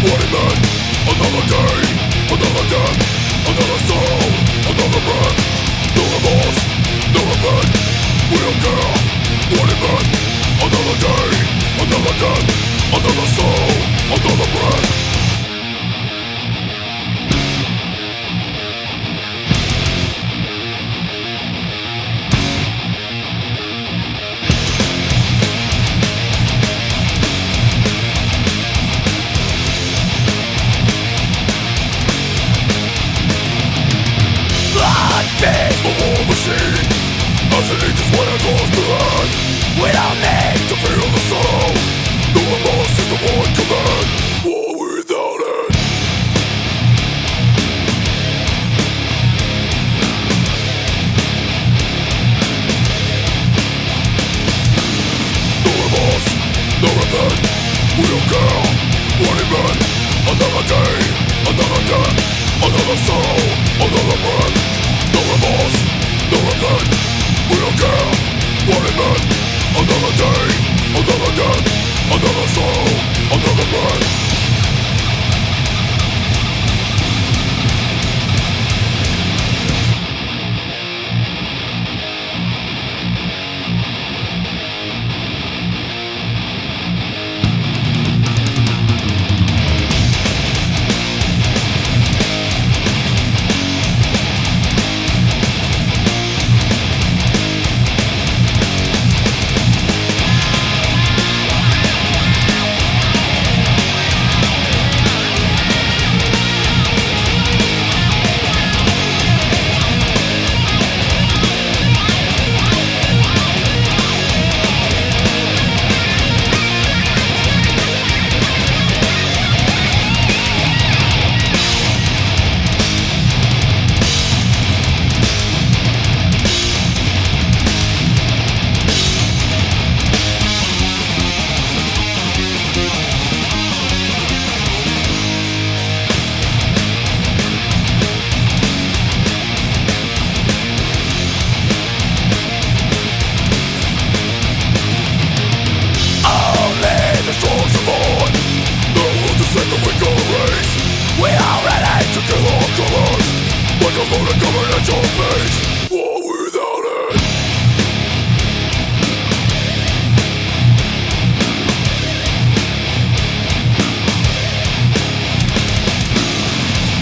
Another day, another death, another soul, another breath. No remorse, no we don't care. Another day, another death, another soul, another breath. Face the war machine As it ages when it goes to end We don't to feel the sorrow No remorse is the one command War without end No remorse, no repent We don't care One event, another day, another death Another animals Nothing We don't care What it meant Another day Another death Another soul Another breath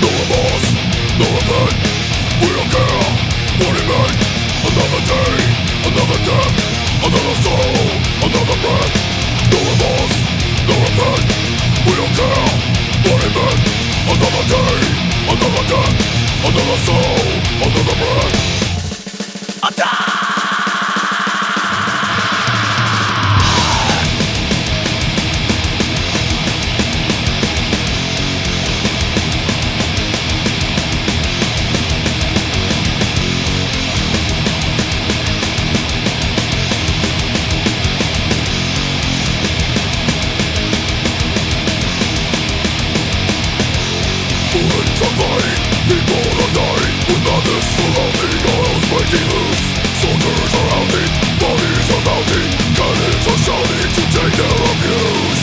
no remorse, no repent We don't care What it meant Another day, another death Another soul, another People are dying with mothers surrounding breaking loose Soldiers are bodies are mounting Cannons are shouting to take their abuse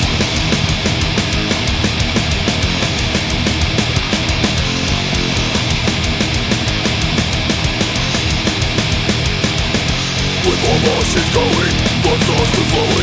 With more machines going, blood starts to flow.